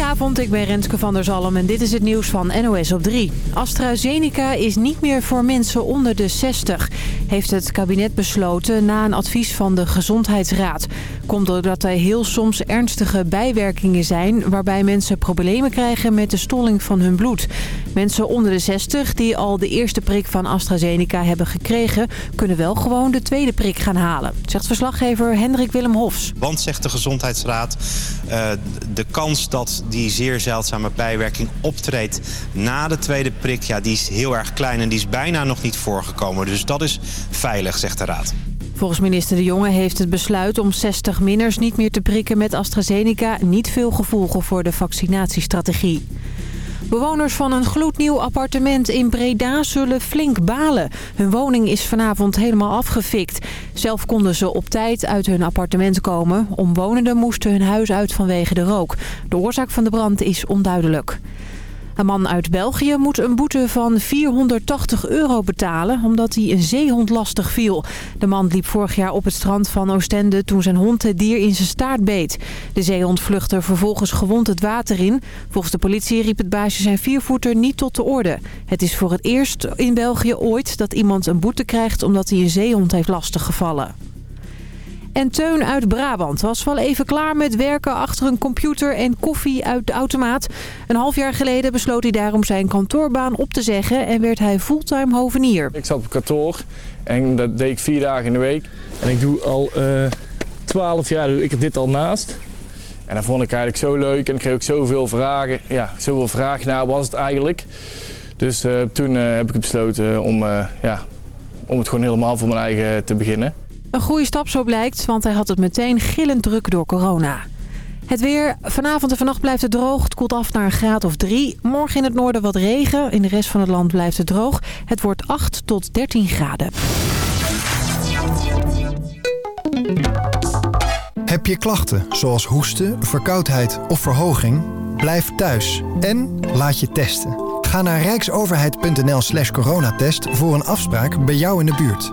Goedenavond, ik ben Renske van der Zalm en dit is het nieuws van NOS op 3. AstraZeneca is niet meer voor mensen onder de 60, heeft het kabinet besloten na een advies van de Gezondheidsraad. Komt doordat er heel soms ernstige bijwerkingen zijn waarbij mensen problemen krijgen met de stolling van hun bloed. Mensen onder de 60 die al de eerste prik van AstraZeneca hebben gekregen, kunnen wel gewoon de tweede prik gaan halen, zegt verslaggever Hendrik Willem Hofs. Want, zegt de Gezondheidsraad, uh, de kans dat die zeer zeldzame bijwerking optreedt na de tweede prik... Ja, die is heel erg klein en die is bijna nog niet voorgekomen. Dus dat is veilig, zegt de Raad. Volgens minister De Jonge heeft het besluit om 60-minners niet meer te prikken met AstraZeneca... niet veel gevolgen voor de vaccinatiestrategie. Bewoners van een gloednieuw appartement in Breda zullen flink balen. Hun woning is vanavond helemaal afgefikt. Zelf konden ze op tijd uit hun appartement komen. Omwonenden moesten hun huis uit vanwege de rook. De oorzaak van de brand is onduidelijk. Een man uit België moet een boete van 480 euro betalen omdat hij een zeehond lastig viel. De man liep vorig jaar op het strand van Oostende toen zijn hond het dier in zijn staart beet. De zeehond vluchtte vervolgens gewond het water in. Volgens de politie riep het baasje zijn viervoeter niet tot de orde. Het is voor het eerst in België ooit dat iemand een boete krijgt omdat hij een zeehond heeft lastiggevallen. En Teun uit Brabant was wel even klaar met werken achter een computer en koffie uit de automaat. Een half jaar geleden besloot hij daarom zijn kantoorbaan op te zeggen en werd hij fulltime hovenier. Ik zat op kantoor en dat deed ik vier dagen in de week. En ik doe al uh, twaalf jaar doe ik dit al naast. En dat vond ik eigenlijk zo leuk en ik kreeg ook zoveel vragen. Ja, zoveel vragen naar was het eigenlijk. Dus uh, toen uh, heb ik besloten om, ja, om het gewoon helemaal voor mijn eigen te beginnen. Een goede stap zo blijkt, want hij had het meteen gillend druk door corona. Het weer. Vanavond en vannacht blijft het droog. Het koelt af naar een graad of 3. Morgen in het noorden wat regen. In de rest van het land blijft het droog. Het wordt 8 tot 13 graden. Heb je klachten zoals hoesten, verkoudheid of verhoging? Blijf thuis en laat je testen. Ga naar rijksoverheid.nl slash coronatest voor een afspraak bij jou in de buurt.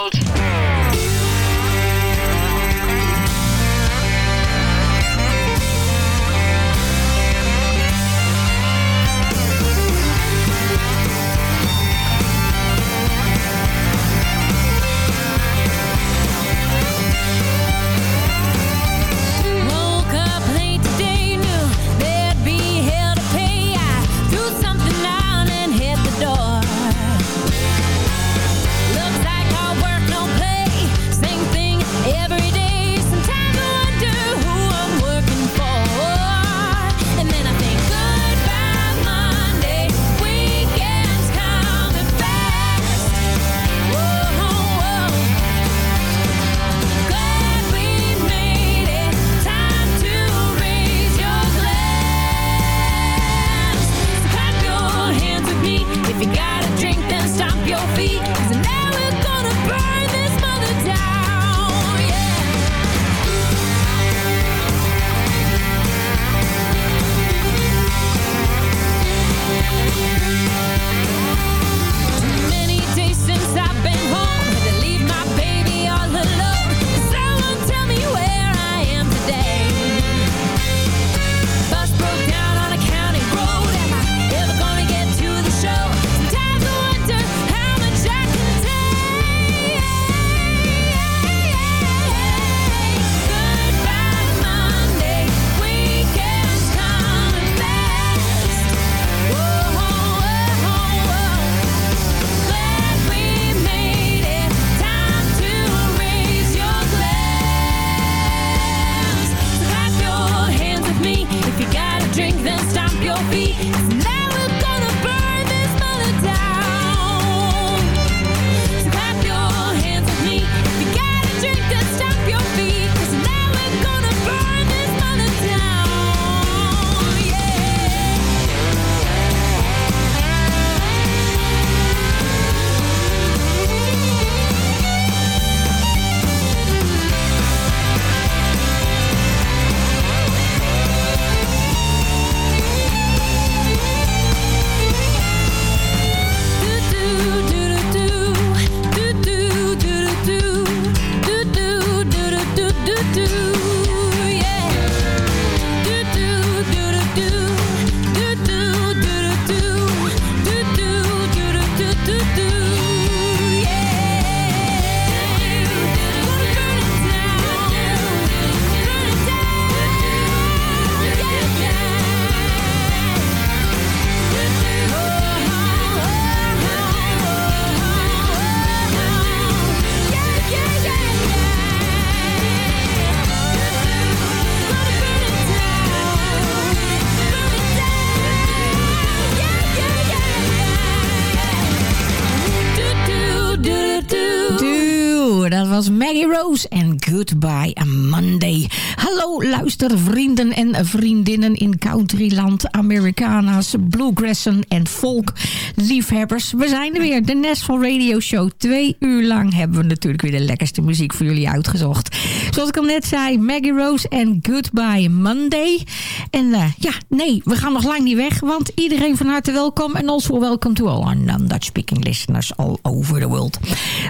Luistervrienden en vriendinnen in countryland, Americana's, bluegrassen en folk liefhebbers. We zijn er weer, de Nashville Radio Show. Twee uur lang hebben we natuurlijk weer de lekkerste muziek voor jullie uitgezocht. Zoals ik al net zei, Maggie Rose en Goodbye Monday. En uh, ja, nee, we gaan nog lang niet weg, want iedereen van harte welkom. En also welcome to all our non-Dutch speaking listeners all over the world.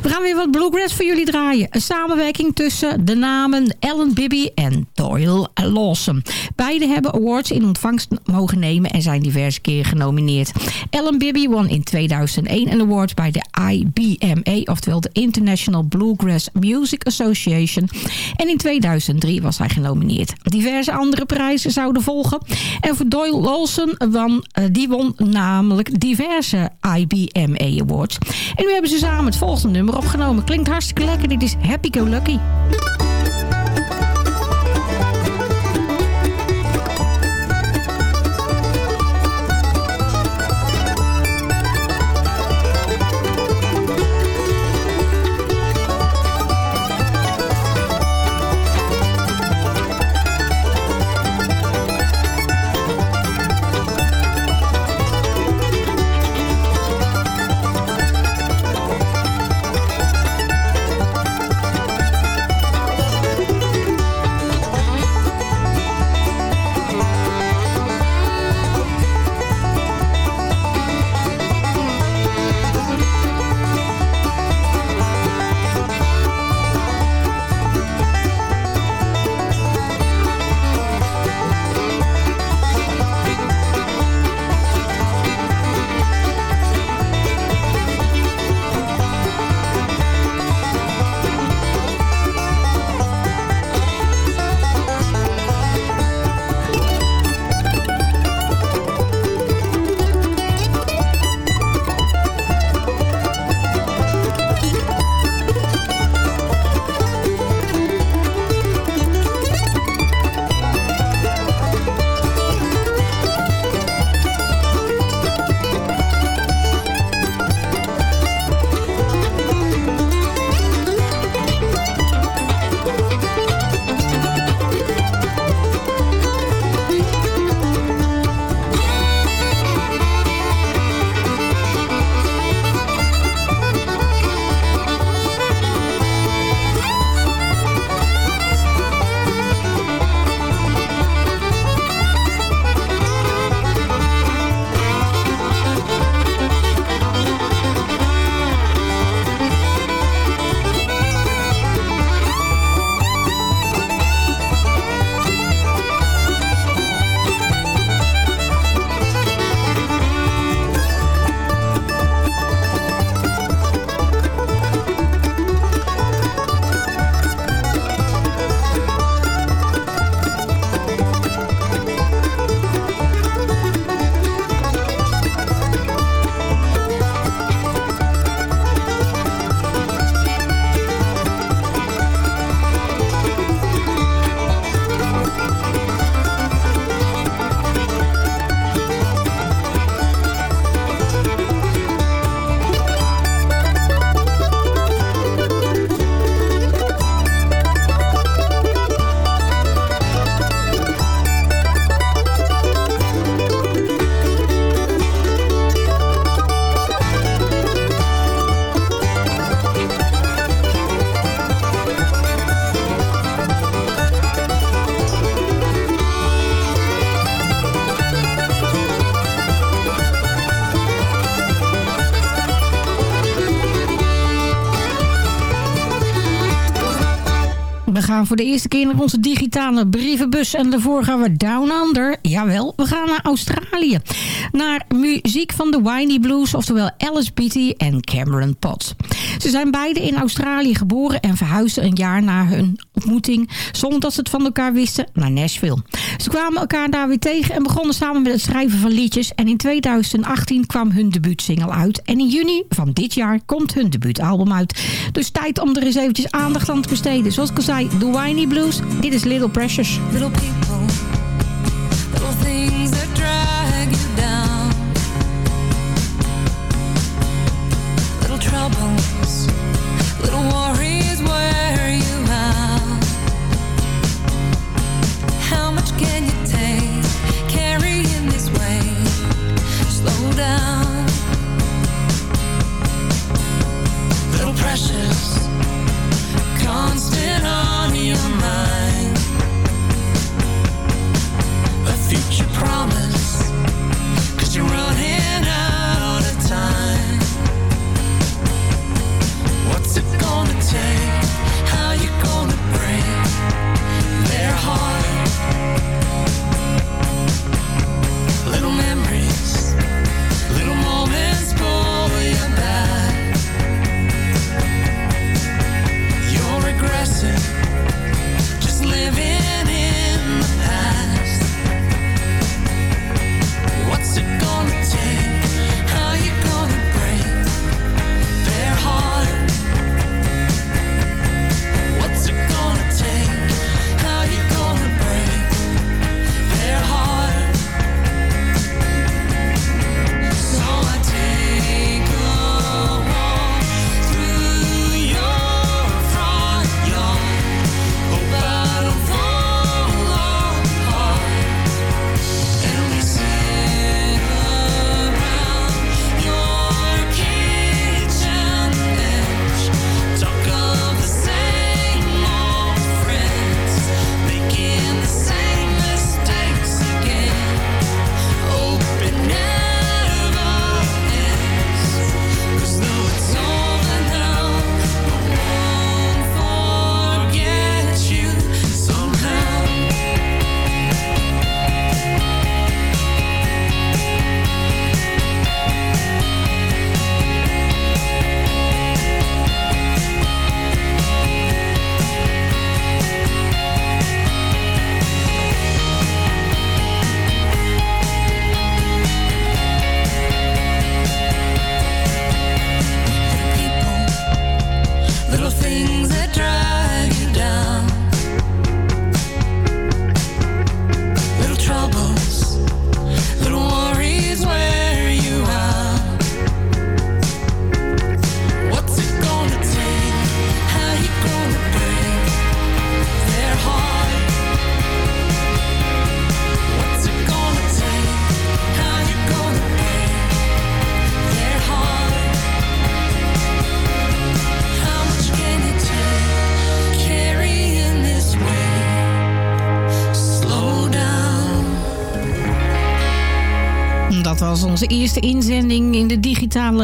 We gaan weer wat bluegrass voor jullie draaien. Een samenwerking tussen de namen Ellen Bibby en Doyle Lawson. Beide hebben awards in ontvangst mogen nemen en zijn diverse keren genomineerd. Ellen Bibby won in 2001 een award bij de IBMA, oftewel de International Bluegrass Music Association. En in 2003 was hij genomineerd. Diverse andere prijzen zouden volgen. En voor Doyle Lawson won, uh, die won namelijk diverse IBMA Awards. En nu hebben ze samen het volgende nummer opgenomen. Klinkt hartstikke lekker. Dit is Happy Go Lucky. Voor de eerste keer naar onze digitale brievenbus. En daarvoor gaan we down under. Jawel, we gaan naar Australië. Naar muziek van de Whiny Blues, oftewel Alice Beatty en Cameron Potts. Ze zijn beide in Australië geboren en verhuisden een jaar na hun ontmoeting... zonder dat ze het van elkaar wisten, naar Nashville. Ze kwamen elkaar daar weer tegen en begonnen samen met het schrijven van liedjes. En in 2018 kwam hun debuutsingle uit. En in juni van dit jaar komt hun debuutalbum uit. Dus tijd om er eens eventjes aandacht aan te besteden. Zoals ik al zei, The Whiny Blues. Dit is Little Precious. Little people, little things that drag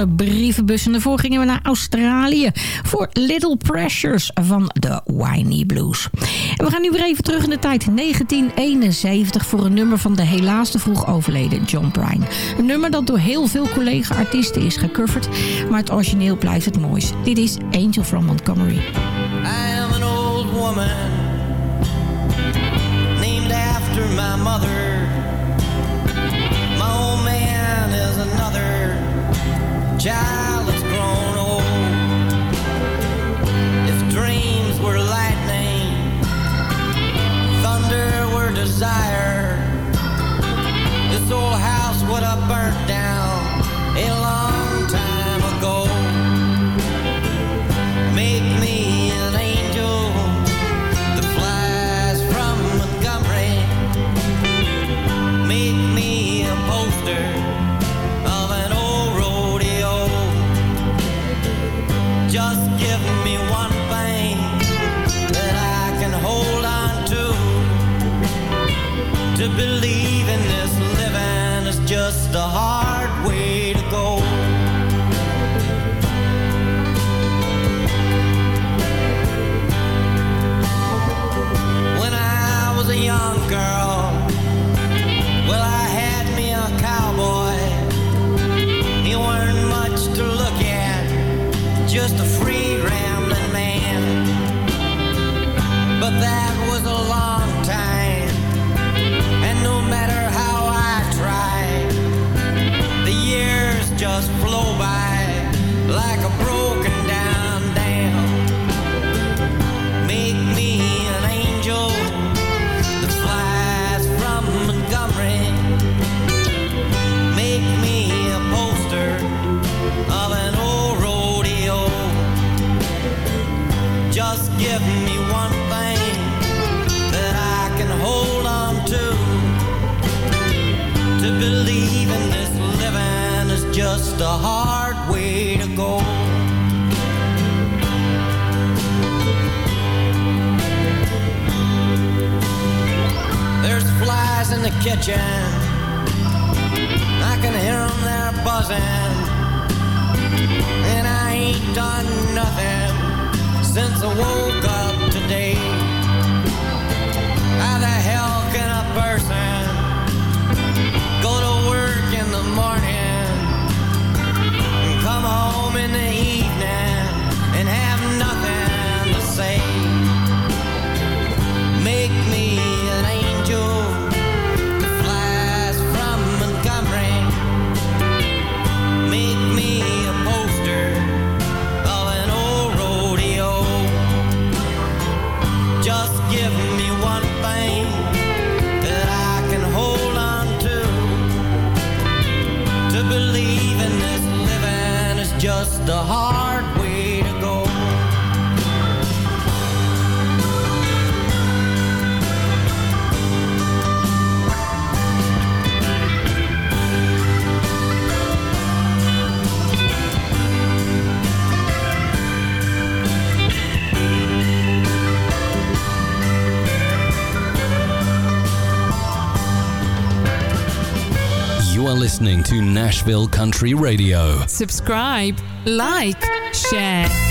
Brievenbussen brievenbussen. Daarvoor gingen we naar Australië voor Little Pressures van de Winy Blues. En we gaan nu weer even terug in de tijd 1971 voor een nummer van de helaas te vroeg overleden John Prine. Een nummer dat door heel veel collega-artiesten is gecoverd, maar het origineel blijft het moois. Dit is Angel from Montgomery. I am an old woman named after my mother child that's grown old. If dreams were lightning, thunder were desire, this old house would have burnt down to Nashville Country Radio. Subscribe, like, share.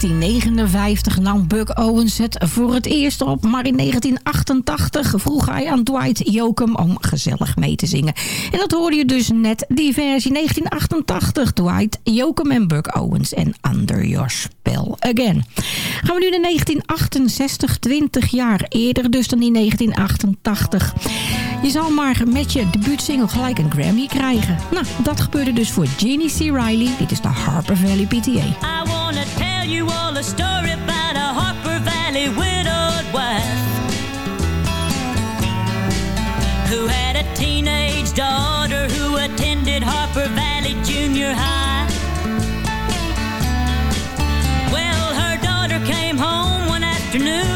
1950 nam Buck Owens het voor het eerst op. Maar in 1988 vroeg hij aan Dwight Yoakam om gezellig mee te zingen. En dat hoorde je dus net, die versie 1988. Dwight Yoakam en Buck Owens en Under Your Spell Again. Gaan we nu naar 1968, 20 jaar eerder dus dan in 1988. Je zal maar met je debuutsingle gelijk een Grammy krijgen. Nou, dat gebeurde dus voor Jeannie C. Riley. Dit is de Harper Valley PTA. I wanna tell you all a story about a Harper Valley widowed wife who had a teenage daughter who attended Harper Valley Junior High. Well, her daughter came home one afternoon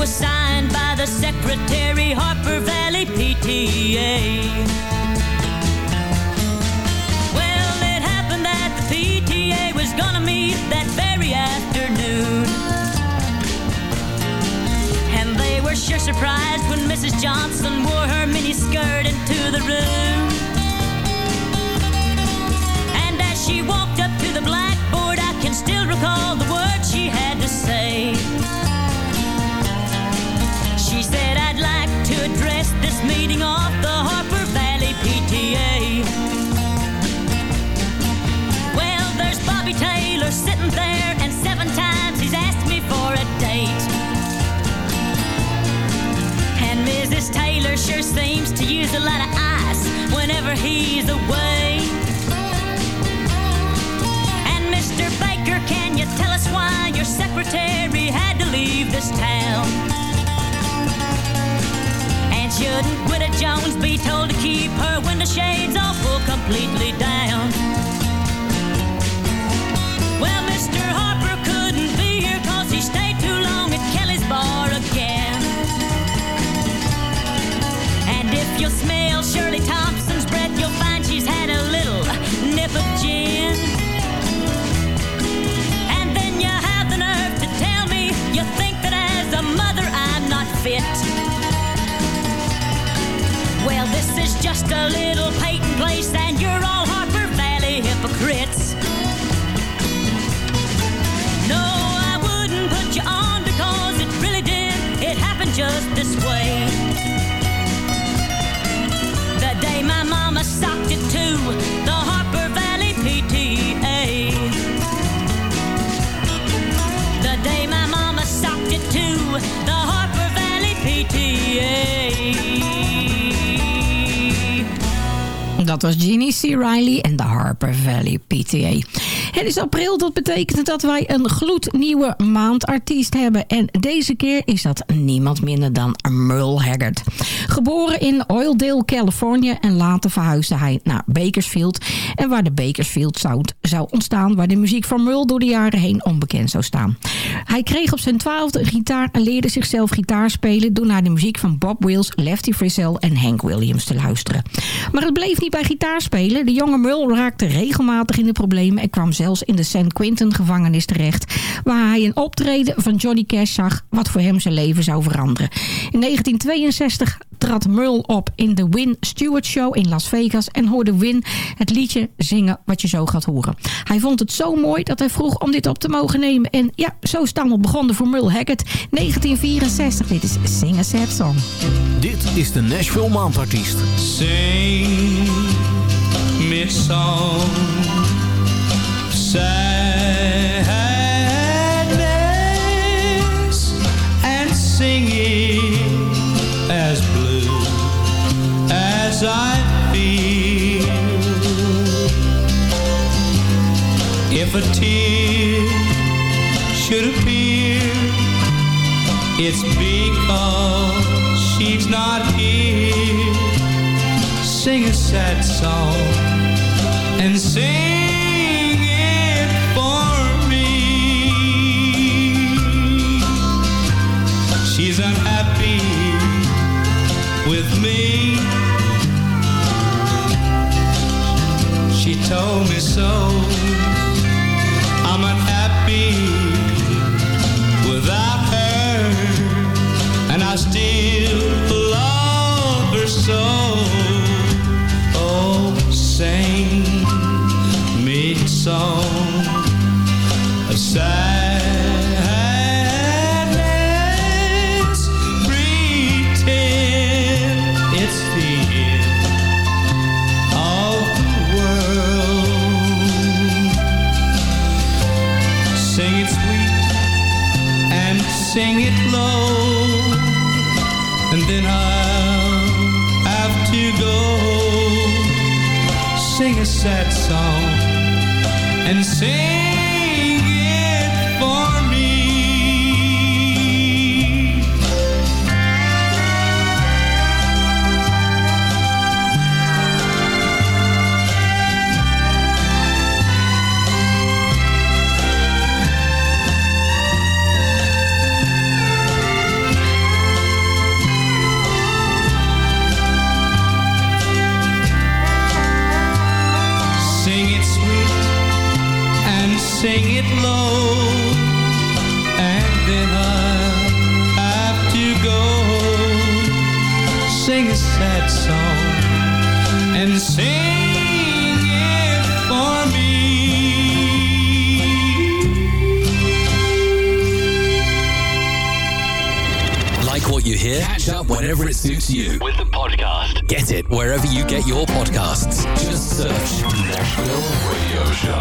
Was signed by the secretary, Harper Valley PTA. Well, it happened that the PTA was gonna meet that very afternoon. And they were sure surprised when Mrs. Johnson wore her mini skirt into the room. And as she walked Seems to use a lot of ice whenever he's away. And Mr. Baker, can you tell us why your secretary had to leave this town? And shouldn't Widow Jones be told to keep her window shades all full completely down? Well, Mr. Harper just a little Peyton place, and you're all Dat was Jeannie C. Riley en de Harper Valley PTA. Het is april, dat betekent dat wij een gloednieuwe maandartiest hebben. En deze keer is dat niemand minder dan Merle Haggard. Geboren in Oildale, Californië en later verhuisde hij naar Bakersfield. En waar de Bakersfield Sound zou ontstaan, waar de muziek van Merle door de jaren heen onbekend zou staan. Hij kreeg op zijn twaalfde gitaar en leerde zichzelf gitaar spelen door naar de muziek van Bob Wills, Lefty Frizzell en Hank Williams te luisteren. Maar het bleef niet bij gitaarspelen. De jonge Merle raakte regelmatig in de problemen en kwam zelfs in de San Quentin gevangenis terecht, waar hij een optreden van Johnny Cash zag wat voor hem zijn leven zou veranderen. In 1962 trad Merle op in de Win Stewart Show in Las Vegas en hoorde Win het liedje zingen wat je zo gaat horen. Hij vond het zo mooi dat hij vroeg om dit op te mogen nemen. En ja, zo is het begonnen voor Merle Haggard. 1964, dit is Sing a Sad Song. Dit is de Nashville Maandartiest. Sing me song sadness and singing as blue as I feel. If a tear should appear, it's because she's not here. Sing a sad song and sing. told me so. I'm unhappy without her, and I still love her so. Oh, sing me a song, a sad sad song and sing whenever it suits you with the podcast. Get it wherever you get your podcasts. Just search National Radio Show.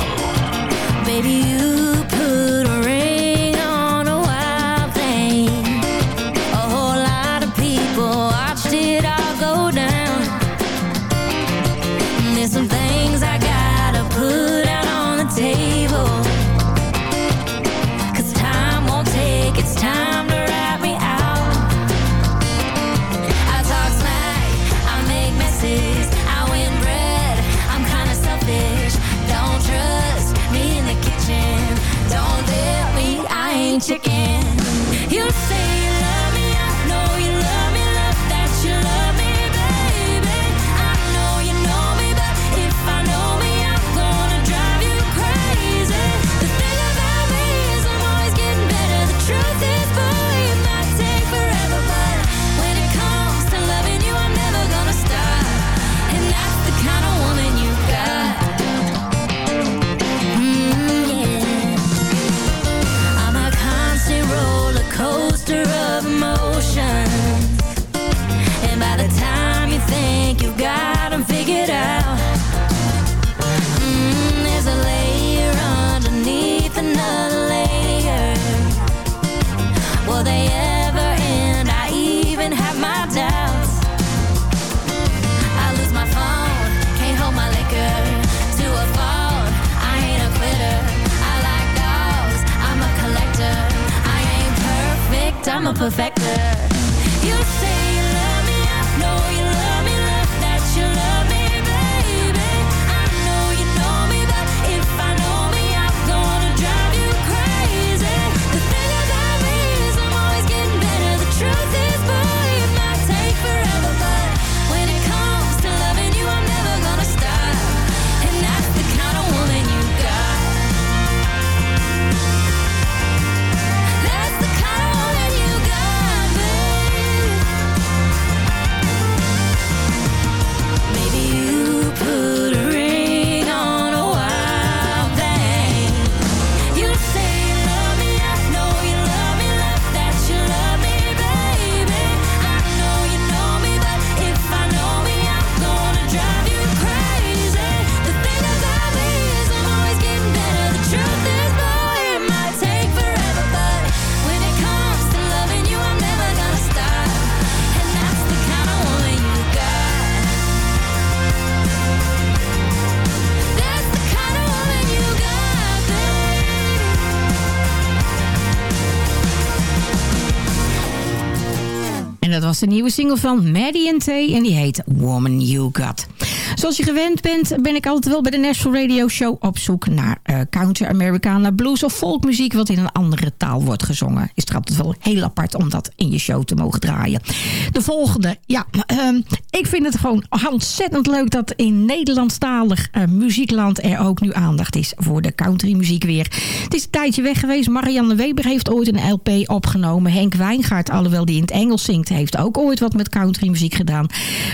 De nieuwe single van Maddie T. En die heet Woman You Got. Zoals je gewend bent, ben ik altijd wel bij de National Radio Show op zoek naar uh, country, Americana, blues of folkmuziek wat in een andere taal wordt gezongen. Is het altijd wel heel apart om dat in je show te mogen draaien. De volgende, ja, uh, ik vind het gewoon ontzettend leuk dat in Nederlandstalig uh, muziekland er ook nu aandacht is voor de countrymuziek weer. Het is een tijdje weg geweest. Marianne Weber heeft ooit een LP opgenomen. Henk Wijngaard, alhoewel die in het Engels zingt, heeft ook ooit wat met countrymuziek gedaan.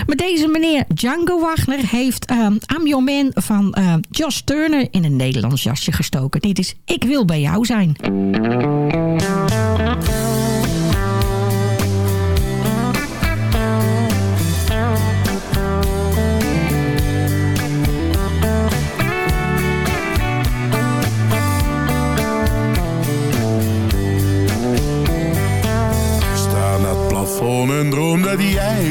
Maar deze meneer Django Wagner heeft uh, Your Man van uh, Josh Turner in een Nederlands jasje gestoken. Dit is Ik Wil Bij Jou Zijn. Jij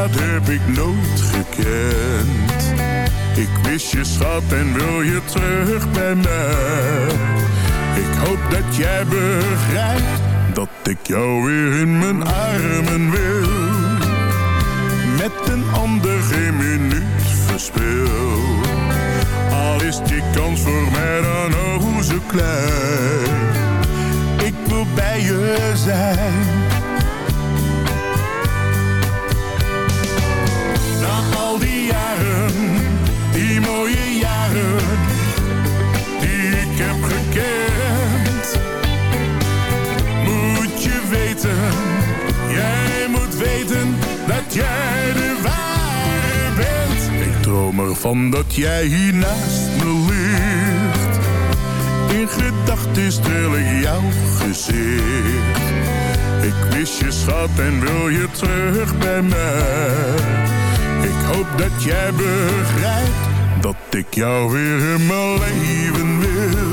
dat heb ik nooit gekend. Ik wist je schat en wil je terug bij mij. Ik hoop dat jij begrijpt dat ik jou weer in mijn armen wil. Met een ander geen minuut verspil. Al is die kans voor mij dan ook zo klein ik wil bij je zijn. Droom ervan dat jij hier naast me ligt. In gedachten streel ik jouw gezicht. Ik mis je schat en wil je terug bij mij. Ik hoop dat jij begrijpt dat ik jou weer in mijn leven wil.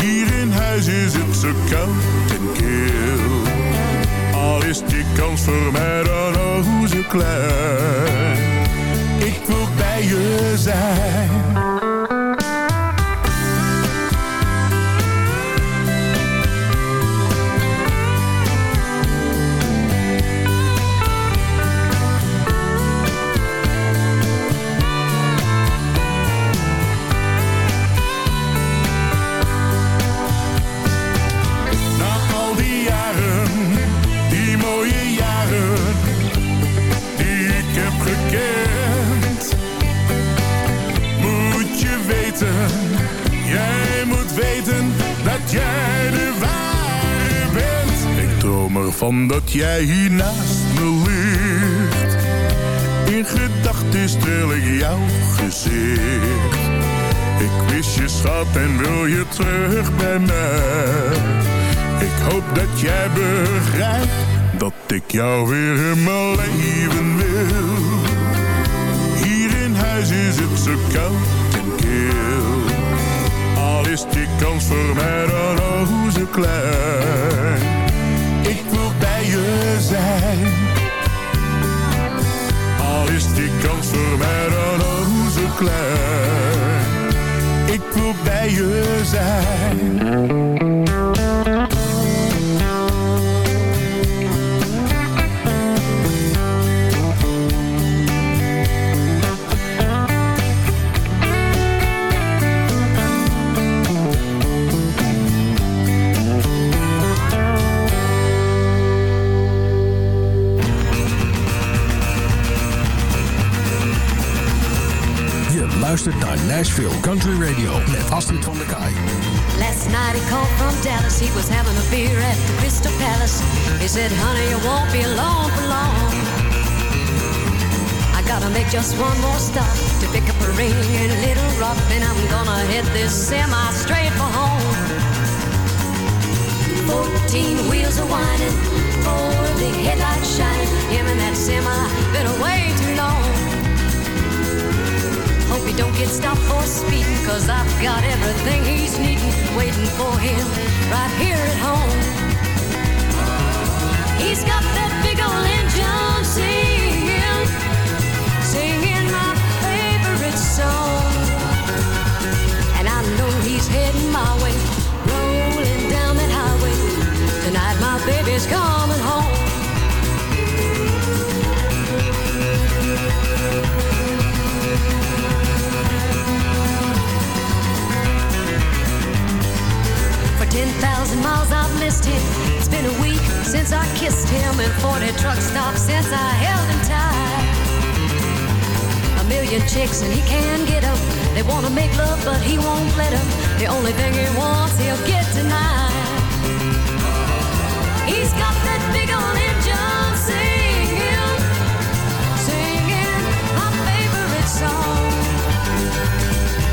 Hier in huis is het zo koud en kil. Al is die kans voor mij dan ook klein. Ik wil bij je zijn. Van dat jij hier naast me ligt. In gedachten streel ik jouw gezicht. Ik mis je schat en wil je terug bij mij. Ik hoop dat jij begrijpt dat ik jou weer in mijn leven wil. Hier in huis is het zo koud en kil. Al is die kans voor mij dan ook zo klein ik wil bij je zijn. Al is die kans voor mij dan ook zo klein. Ik wil bij je zijn. Luistert naar Nashville Country Radio met Astrid van der Kaai. Last night he called from Dallas. He was having a beer at the Crystal Palace. He said, honey, you won't be alone for long. I gotta make just one more stop to pick up a ring in Little Rock. And I'm gonna hit this semi straight for home. Fourteen wheels are winding, four big headlights shining. Him and that semi been away too long. Hope he don't get stopped for speeding, cause I've got everything he's needing, waiting for him right here at home. He's got that big old engine singing, singing my favorite song. And I know he's heading my way, rolling down that highway, Tonight my baby's coming home. For 10,000 miles I've missed him. It's been a week since I kissed him, and 40 truck stops since I held him tight. A million chicks and he can't get up. They wanna make love, but he won't let them. The only thing he wants, he'll get tonight. He's got that big old engine singing, singing my favorite song.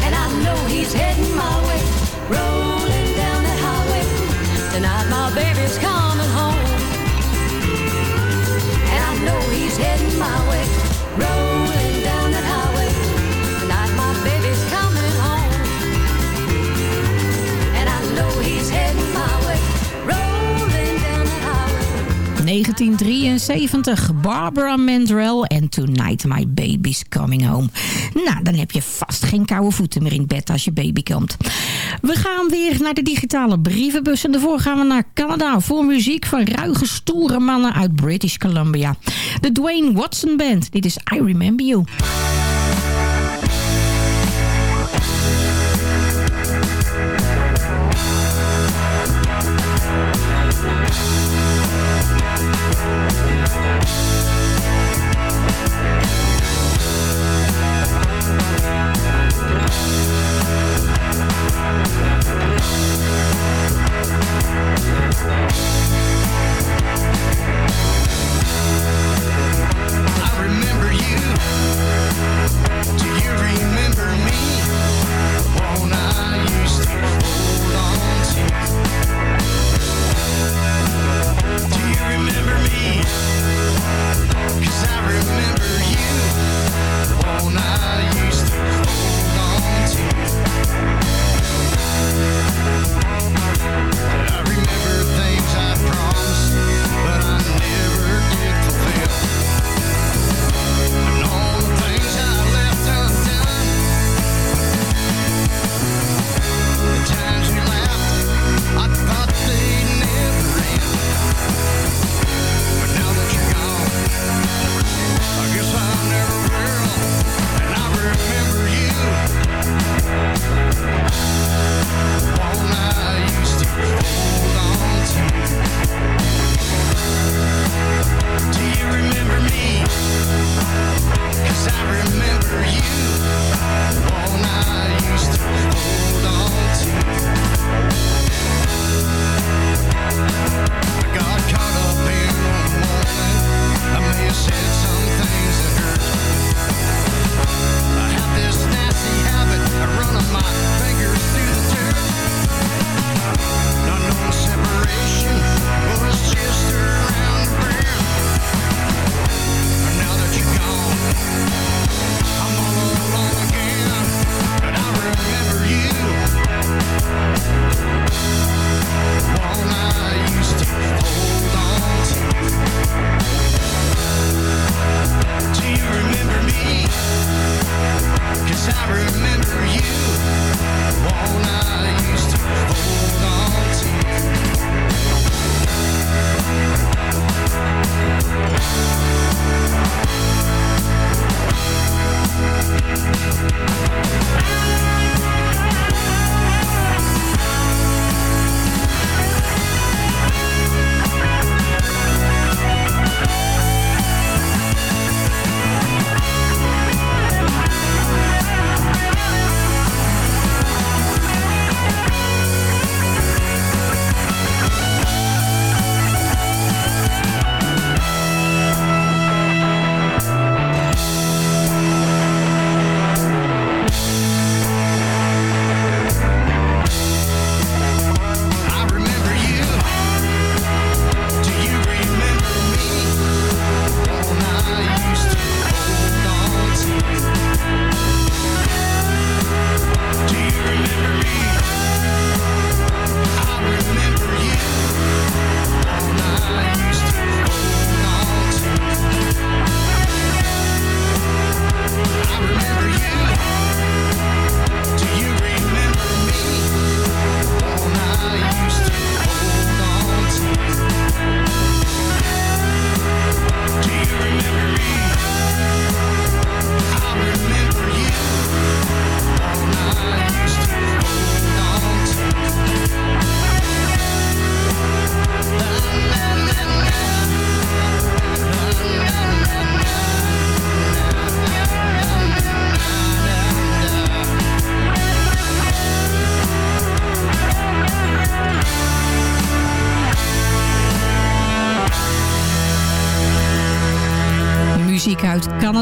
And I know he's heading my way, my baby's coming home. And I know he's heading my way, rolling 1973, Barbara Mandrell en Tonight My Baby's Coming Home. Nou, dan heb je vast geen koude voeten meer in bed als je baby komt. We gaan weer naar de digitale brievenbus en daarvoor gaan we naar Canada voor muziek van ruige, stoere mannen uit British Columbia. De Dwayne Watson Band, dit is I Remember You.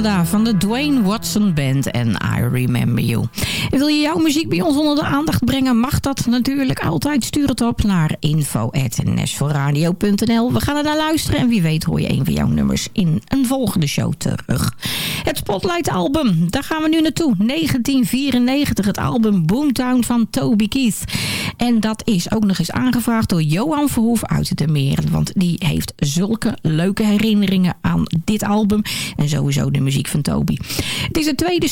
Van de Dwayne Watson Band en I Remember You. Wil je jouw muziek bij ons onder de aandacht brengen, mag dat natuurlijk altijd. Stuur het op naar info.nashvilleradio.nl. We gaan er naar luisteren en wie weet hoor je een van jouw nummers in een volgende show terug. Het Spotlight album, daar gaan we nu naartoe. 1994, het album Boomtown van Toby Keith. En dat is ook nog eens aangevraagd door Johan Verhoef uit de Meren. Want die heeft zulke leuke herinneringen aan dit album. En sowieso de muziek van Toby. Het is het tweede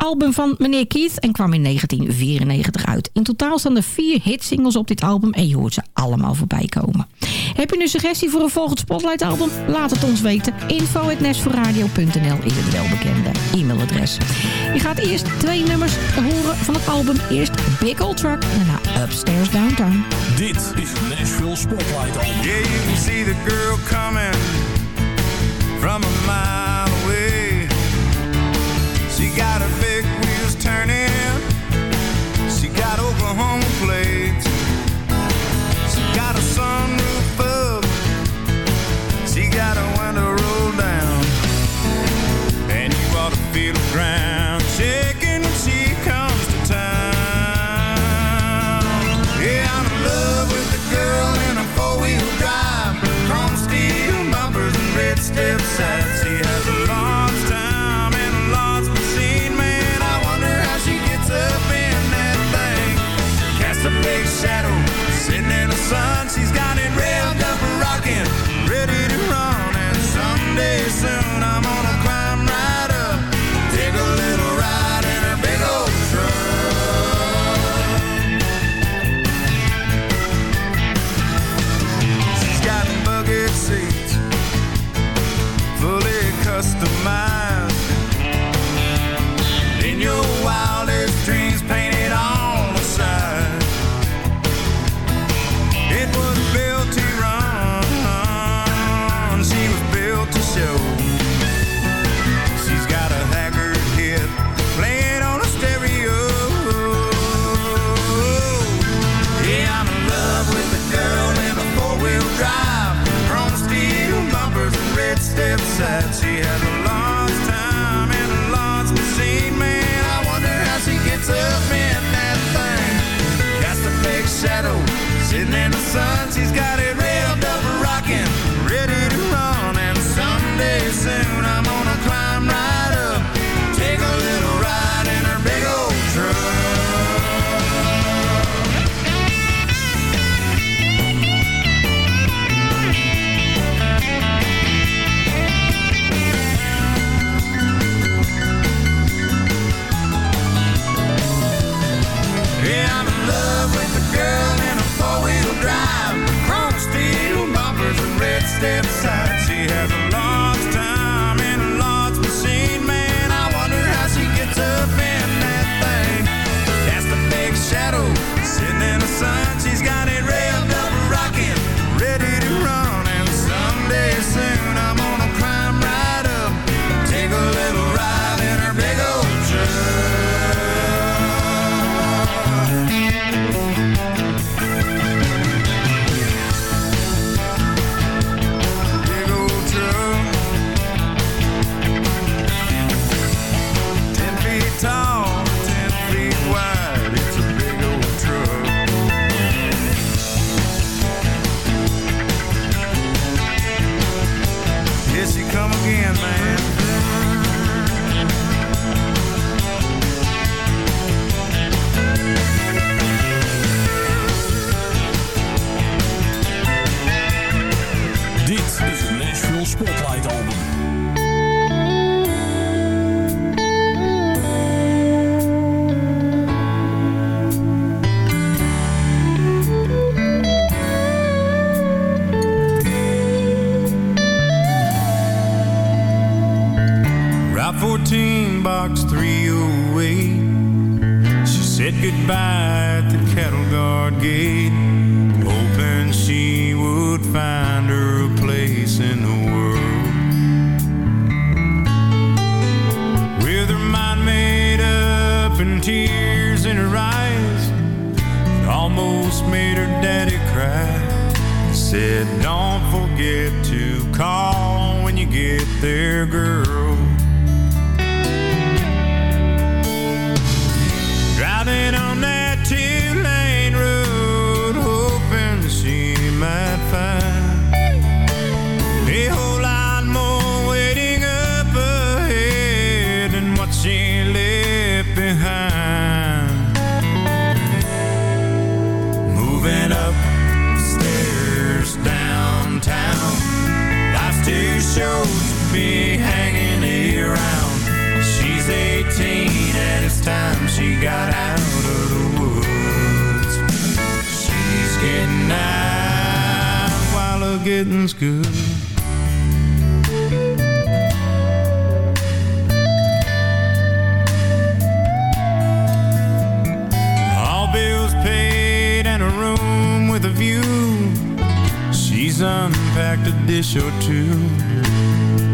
studioalbum van meneer Keith en kwam in 1994 uit. In totaal staan er vier hitsingles op dit album en je hoort ze allemaal voorbij komen. Heb je een suggestie voor een volgend Spotlight album? Laat het ons weten. info.nesforradio.nl is het welbekende e-mailadres. Je gaat eerst twee nummers horen van het album. Eerst Big Old Truck en daarna Upstairs Downtown. Dit is Nashville Spotlight Album. Yeah, you can see the girl coming from a mile away. She got her good. All bills paid and a room with a view. She's unpacked a dish or two.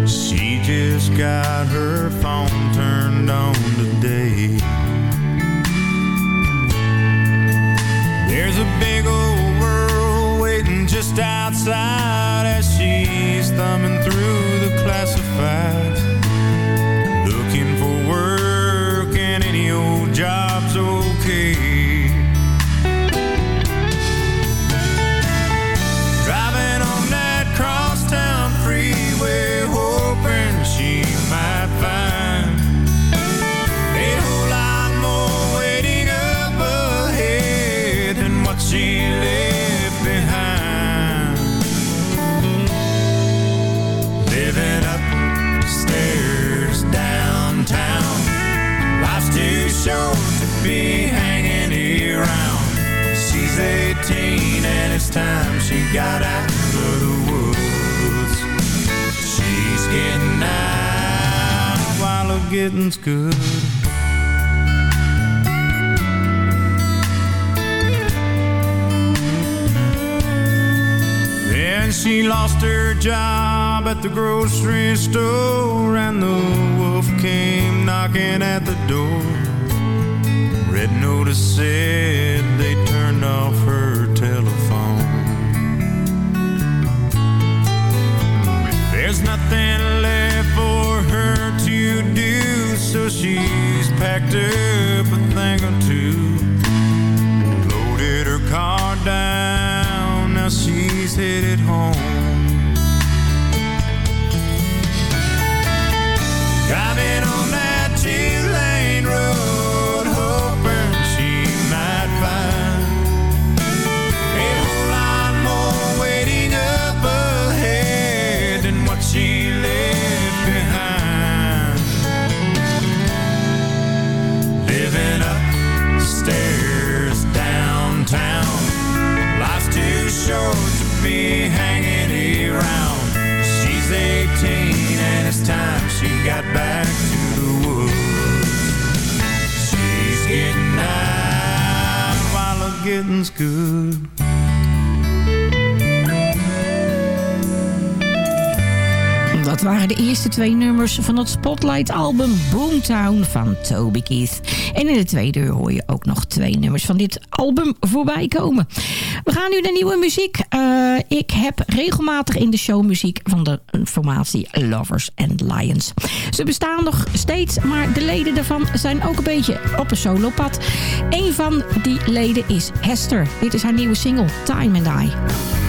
She just got her phone turned on today. There's a big old world waiting just outside thumb got out of the woods. She's getting out while the getting's good. Then she lost her job at the grocery store and the wolf came knocking at the door. Red notice said they she's packed up a thing or two. Loaded her car down, now she's headed home. Dat waren de eerste twee nummers van het Spotlight-album Boomtown van Toby Keith. En in de tweede uur hoor je ook nog twee nummers van dit album voorbij komen. We gaan nu naar nieuwe muziek. Eh, ik heb regelmatig in de show muziek van de formatie Lovers and Lions. Ze bestaan nog steeds, maar de leden daarvan zijn ook een beetje op een solopad. Een van die leden is Hester. Dit is haar nieuwe single Time and I.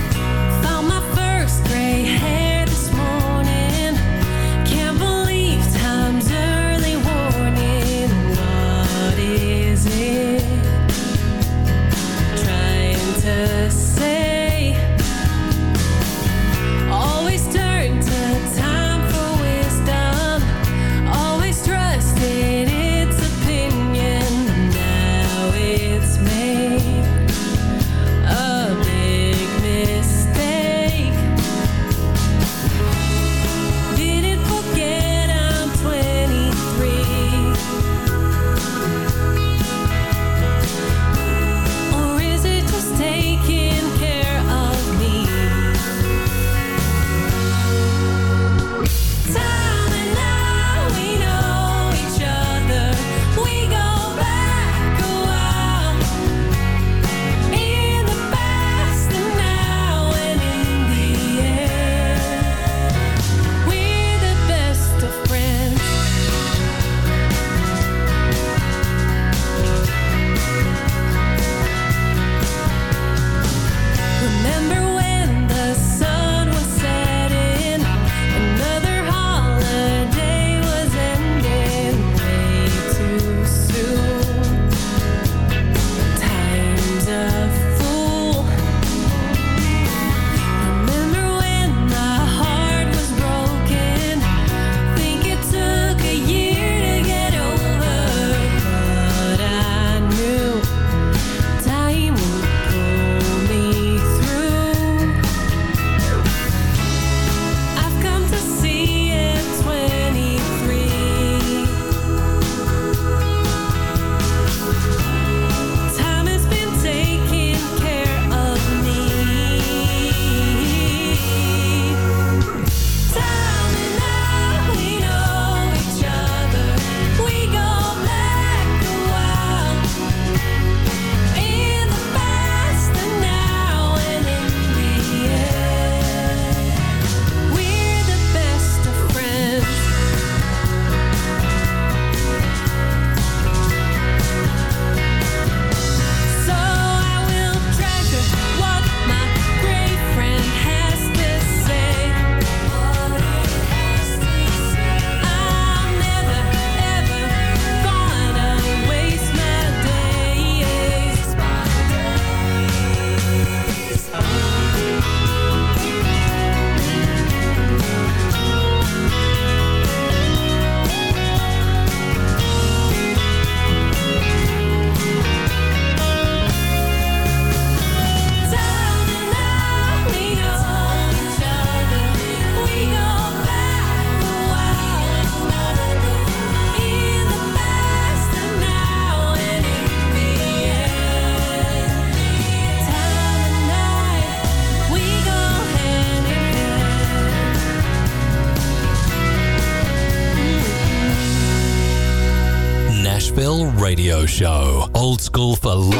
for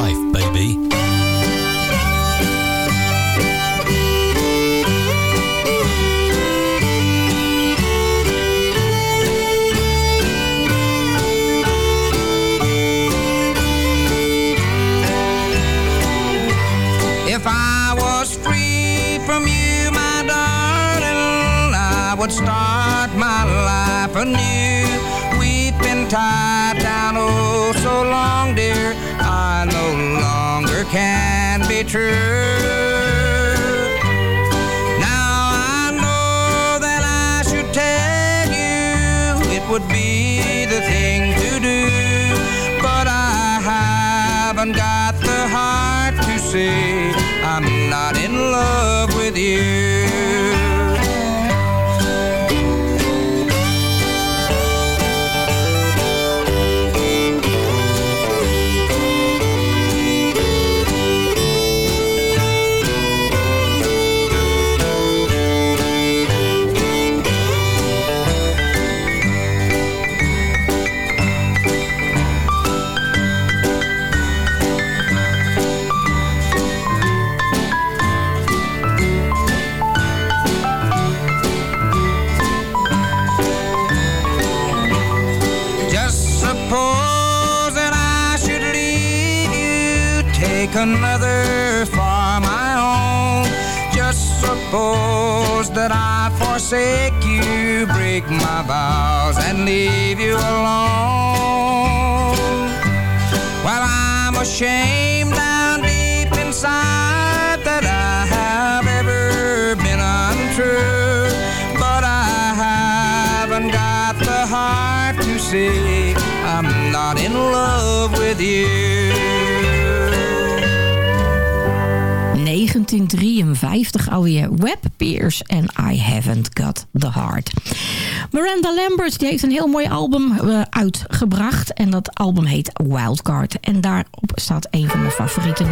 Die heeft een heel mooi album eh, uitgebracht. En dat album heet Wildcard. En daarop staat een van mijn favoriete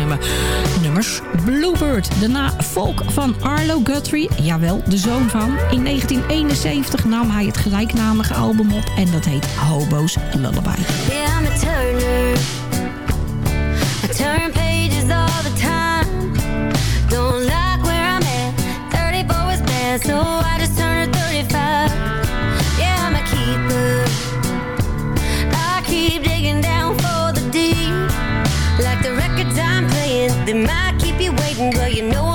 nummers. Bluebird. Daarna Volk van Arlo Guthrie. Jawel, de zoon van. In 1971 nam hij het gelijknamige album op. En dat heet Hobo's Lullaby. Yeah, I'm a turner. I turn pages all the time. Don't like where I'm at. 34 is bad, so you know